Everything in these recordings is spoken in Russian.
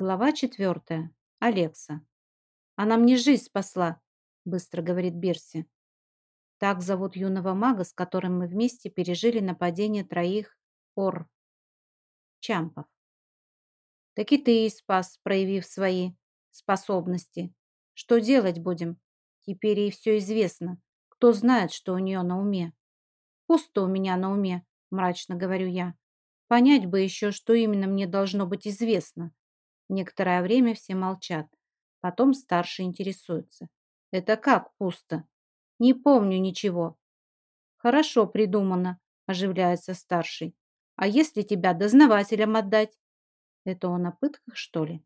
Глава четвертая. Алекса. «Она мне жизнь спасла», — быстро говорит Берси. Так зовут юного мага, с которым мы вместе пережили нападение троих ор чампов. Так и ты и спас, проявив свои способности. Что делать будем? Теперь ей все известно. Кто знает, что у нее на уме? Пусто у меня на уме, мрачно говорю я. Понять бы еще, что именно мне должно быть известно. Некоторое время все молчат. Потом старший интересуется. «Это как пусто?» «Не помню ничего». «Хорошо придумано», – оживляется старший. «А если тебя дознавателям отдать?» «Это он о пытках, что ли?»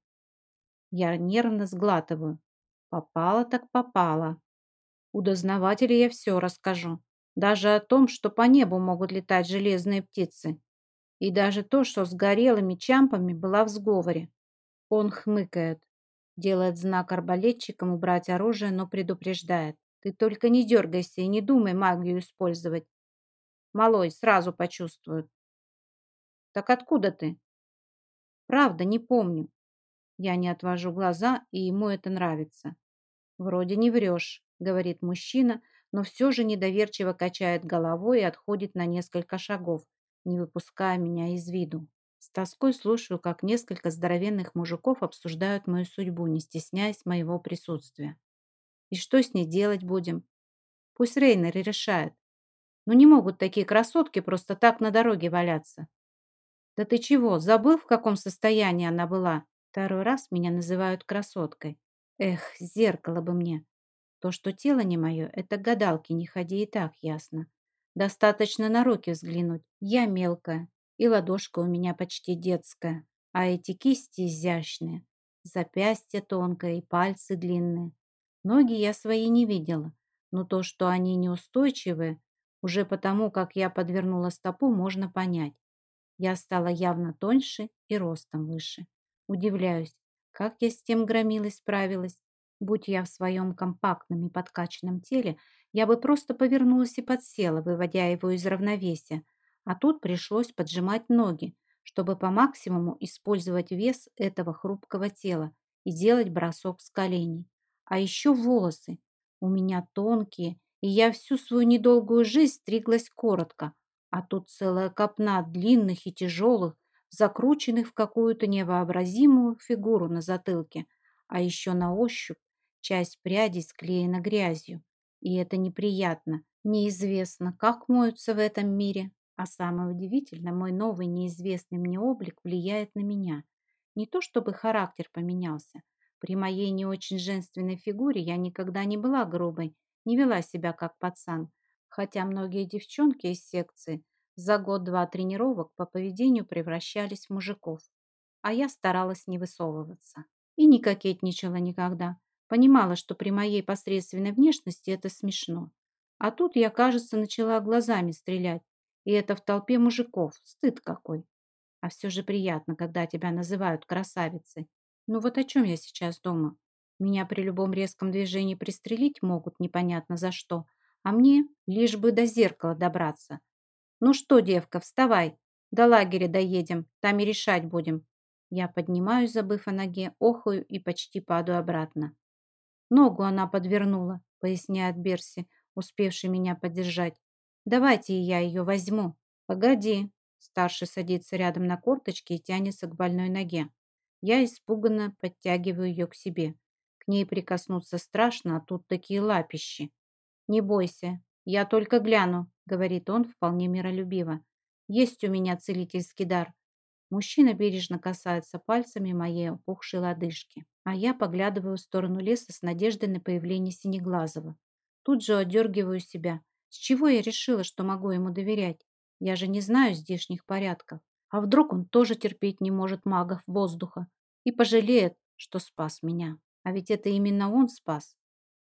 Я нервно сглатываю. Попало так попало. У дознавателя я все расскажу. Даже о том, что по небу могут летать железные птицы. И даже то, что с горелыми чампами была в сговоре. Он хмыкает, делает знак арбалетчикам убрать оружие, но предупреждает. Ты только не дергайся и не думай магию использовать. Малой сразу почувствует. Так откуда ты? Правда, не помню. Я не отвожу глаза, и ему это нравится. Вроде не врешь, говорит мужчина, но все же недоверчиво качает головой и отходит на несколько шагов, не выпуская меня из виду. С тоской слушаю, как несколько здоровенных мужиков обсуждают мою судьбу, не стесняясь моего присутствия. И что с ней делать будем? Пусть Рейнер и решает. Но не могут такие красотки просто так на дороге валяться. Да ты чего, забыл, в каком состоянии она была? Второй раз меня называют красоткой. Эх, зеркало бы мне. То, что тело не мое, это гадалки, не ходи и так ясно. Достаточно на руки взглянуть. Я мелкая, и ладошка у меня почти детская, а эти кисти изящные, запястье тонкое и пальцы длинные. Ноги я свои не видела, но то, что они неустойчивые, уже потому, как я подвернула стопу, можно понять. Я стала явно тоньше и ростом выше. Удивляюсь, как я с тем громилой справилась. Будь я в своем компактном и подкачанном теле, я бы просто повернулась и подсела, выводя его из равновесия, а тут пришлось поджимать ноги, чтобы по максимуму использовать вес этого хрупкого тела и делать бросок с коленей. А еще волосы. У меня тонкие, и я всю свою недолгую жизнь стриглась коротко, а тут целая копна длинных и тяжелых, закрученных в какую-то невообразимую фигуру на затылке, а еще на ощупь часть прядей склеена грязью. И это неприятно. Неизвестно, как моются в этом мире, а самое удивительное, мой новый неизвестный мне облик влияет на меня. Не то чтобы характер поменялся. При моей не очень женственной фигуре я никогда не была грубой, не вела себя как пацан. Хотя многие девчонки из секции за год-два тренировок по поведению превращались в мужиков. А я старалась не высовываться. И не кокетничала никогда. Понимала, что при моей посредственной внешности это смешно. А тут я, кажется, начала глазами стрелять и это в толпе мужиков. Стыд какой. А все же приятно, когда тебя называют красавицей. Ну вот о чем я сейчас дома? Меня при любом резком движении пристрелить могут непонятно за что. А мне лишь бы до зеркала добраться. Ну что, девка, вставай. До лагеря доедем, там и решать будем. Я поднимаюсь, забыв о ноге, охаю и почти падаю обратно. Ногу она подвернула, поясняет Берси, успевший меня поддержать. Давайте я ее возьму. Погоди. Старший садится рядом на корточки и тянется к больной ноге. Я испуганно подтягиваю ее к себе. К ней прикоснуться страшно, а тут такие лапищи. Не бойся, я только гляну, говорит он вполне миролюбиво. Есть у меня целительский дар. Мужчина бережно касается пальцами моей опухшей лодыжки, а я поглядываю в сторону леса с надеждой на появление Синеглазого. Тут же одергиваю себя. С чего я решила, что могу ему доверять? Я же не знаю здешних порядков. А вдруг он тоже терпеть не может магов воздуха и пожалеет, что спас меня? А ведь это именно он спас.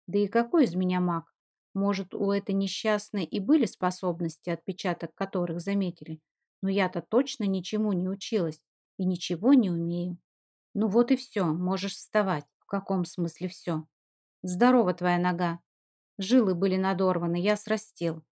Да и какой из меня маг? Может, у этой несчастной и были способности, отпечаток которых заметили. Но я-то точно ничему не училась и ничего не умею. Ну вот и все, можешь вставать. В каком смысле все? Здорова твоя нога. Жилы были надорваны, я срастил.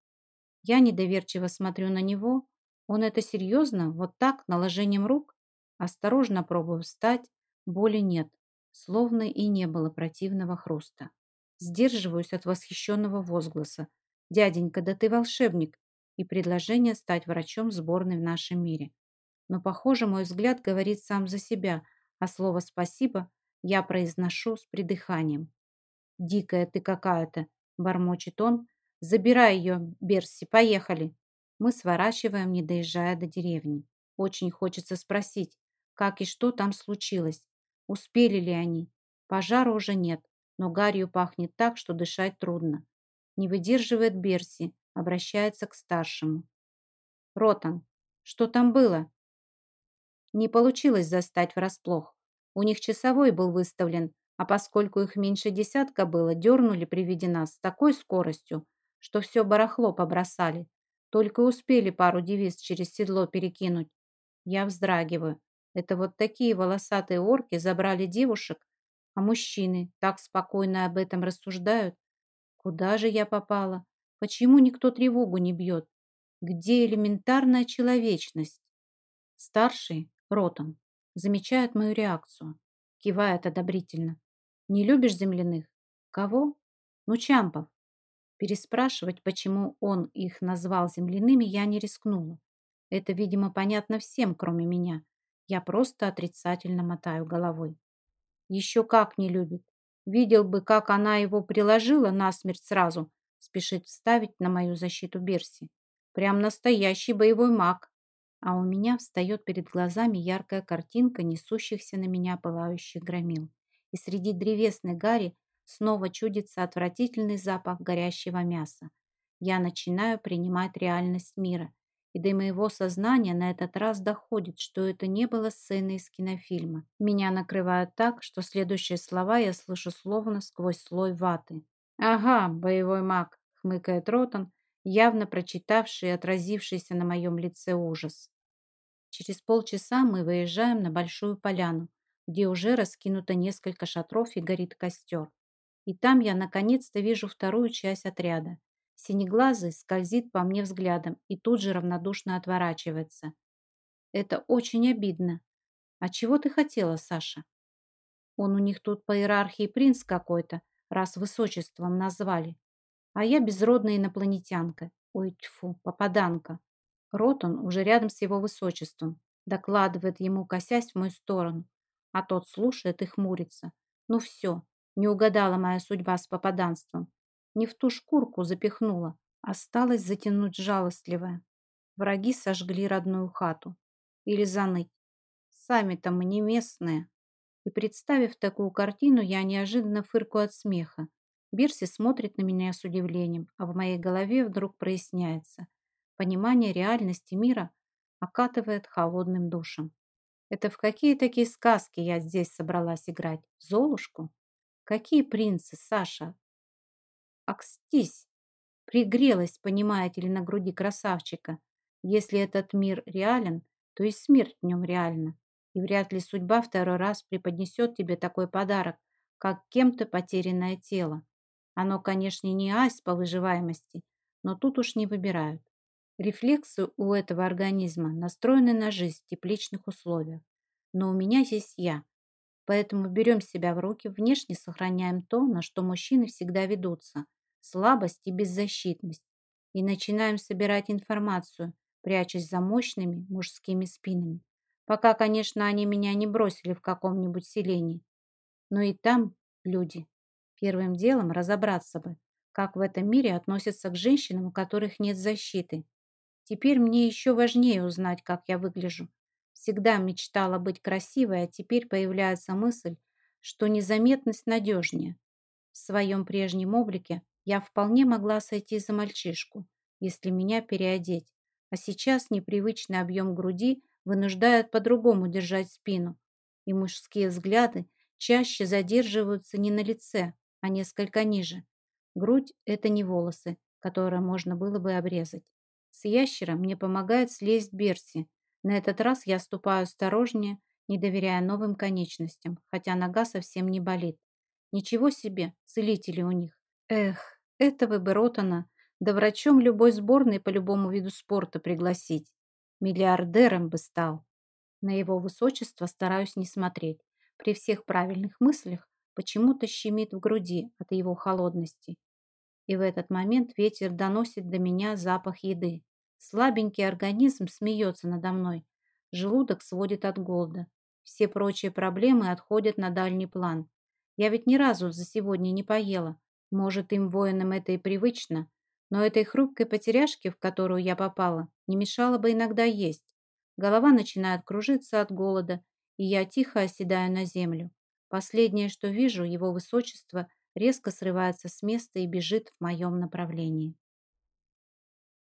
Я недоверчиво смотрю на него. Он это серьезно? Вот так, наложением рук? Осторожно пробую встать. Боли нет, словно и не было противного хруста. Сдерживаюсь от восхищенного возгласа. «Дяденька, да ты волшебник!» и предложение стать врачом сборной в нашем мире. Но, похоже, мой взгляд говорит сам за себя, а слово «спасибо» я произношу с придыханием. «Дикая ты какая-то!» – бормочет он. «Забирай ее, Берси, поехали!» Мы сворачиваем, не доезжая до деревни. Очень хочется спросить, как и что там случилось. Успели ли они? Пожара уже нет, но гарью пахнет так, что дышать трудно. Не выдерживает Берси, обращается к старшему. «Ротан, что там было?» Не получилось застать врасплох. У них часовой был выставлен, а поскольку их меньше десятка было, дернули при виде нас с такой скоростью, что все барахло побросали. Только успели пару девиз через седло перекинуть. Я вздрагиваю. Это вот такие волосатые орки забрали девушек, а мужчины так спокойно об этом рассуждают. Куда же я попала? Почему никто тревогу не бьет? Где элементарная человечность? Старший, ротом, замечает мою реакцию. Кивает одобрительно. Не любишь земляных? Кого? Ну, Чампов. Переспрашивать, почему он их назвал земляными, я не рискнула. Это, видимо, понятно всем, кроме меня. Я просто отрицательно мотаю головой. Еще как не любит. Видел бы, как она его приложила насмерть сразу. Спешит вставить на мою защиту Берси. Прям настоящий боевой маг. А у меня встает перед глазами яркая картинка несущихся на меня пылающих громил. И среди древесной гари снова чудится отвратительный запах горящего мяса. Я начинаю принимать реальность мира и до моего сознания на этот раз доходит, что это не было сценой из кинофильма. Меня накрывают так, что следующие слова я слышу словно сквозь слой ваты. «Ага, боевой маг», — хмыкает Ротан, явно прочитавший и отразившийся на моем лице ужас. Через полчаса мы выезжаем на большую поляну, где уже раскинуто несколько шатров и горит костер. И там я наконец-то вижу вторую часть отряда. Синеглазый скользит по мне взглядом и тут же равнодушно отворачивается. Это очень обидно. А чего ты хотела, Саша? Он у них тут по иерархии принц какой-то, раз высочеством назвали. А я безродная инопланетянка. Ой, тьфу, попаданка. Ротон уже рядом с его высочеством. Докладывает ему, косясь в мою сторону. А тот слушает и хмурится. Ну все, не угадала моя судьба с попаданством. Не в ту шкурку запихнула. Осталось затянуть жалостливое. Враги сожгли родную хату. Или заныть. Сами-то мы не местные. И представив такую картину, я неожиданно фыркаю от смеха. Берси смотрит на меня с удивлением, а в моей голове вдруг проясняется. Понимание реальности мира окатывает холодным душем. Это в какие такие сказки я здесь собралась играть? Золушку? Какие принцы, Саша? Акстись! Пригрелась, понимаете ли, на груди красавчика. Если этот мир реален, то и смерть в нем реальна. И вряд ли судьба второй раз преподнесет тебе такой подарок, как кем-то потерянное тело. Оно, конечно, не ась по выживаемости, но тут уж не выбирают. Рефлексы у этого организма настроены на жизнь в тепличных условиях. Но у меня есть я. Поэтому берем себя в руки, внешне сохраняем то, на что мужчины всегда ведутся – слабость и беззащитность, и начинаем собирать информацию, прячась за мощными мужскими спинами. Пока, конечно, они меня не бросили в каком-нибудь селении. Но и там люди. Первым делом разобраться бы, как в этом мире относятся к женщинам, у которых нет защиты. Теперь мне еще важнее узнать, как я выгляжу. Всегда мечтала быть красивой, а теперь появляется мысль, что незаметность надежнее. В своем прежнем облике я вполне могла сойти за мальчишку, если меня переодеть, а сейчас непривычный объем груди вынуждает по-другому держать спину, и мужские взгляды чаще задерживаются не на лице, а несколько ниже. Грудь – это не волосы, которые можно было бы обрезать. С ящером мне помогает слезть Берси. На этот раз я ступаю осторожнее, не доверяя новым конечностям, хотя нога совсем не болит. Ничего себе, целители у них. Эх, этого бы Ротана, да врачом любой сборной по любому виду спорта пригласить. Миллиардером бы стал. На его высочество стараюсь не смотреть. При всех правильных мыслях почему-то щемит в груди от его холодности. И в этот момент ветер доносит до меня запах еды. Слабенький организм смеется надо мной. Желудок сводит от голода. Все прочие проблемы отходят на дальний план. Я ведь ни разу за сегодня не поела. Может, им, воинам, это и привычно. Но этой хрупкой потеряшке, в которую я попала, не мешало бы иногда есть. Голова начинает кружиться от голода, и я тихо оседаю на землю. Последнее, что вижу, его высочество резко срывается с места и бежит в моем направлении.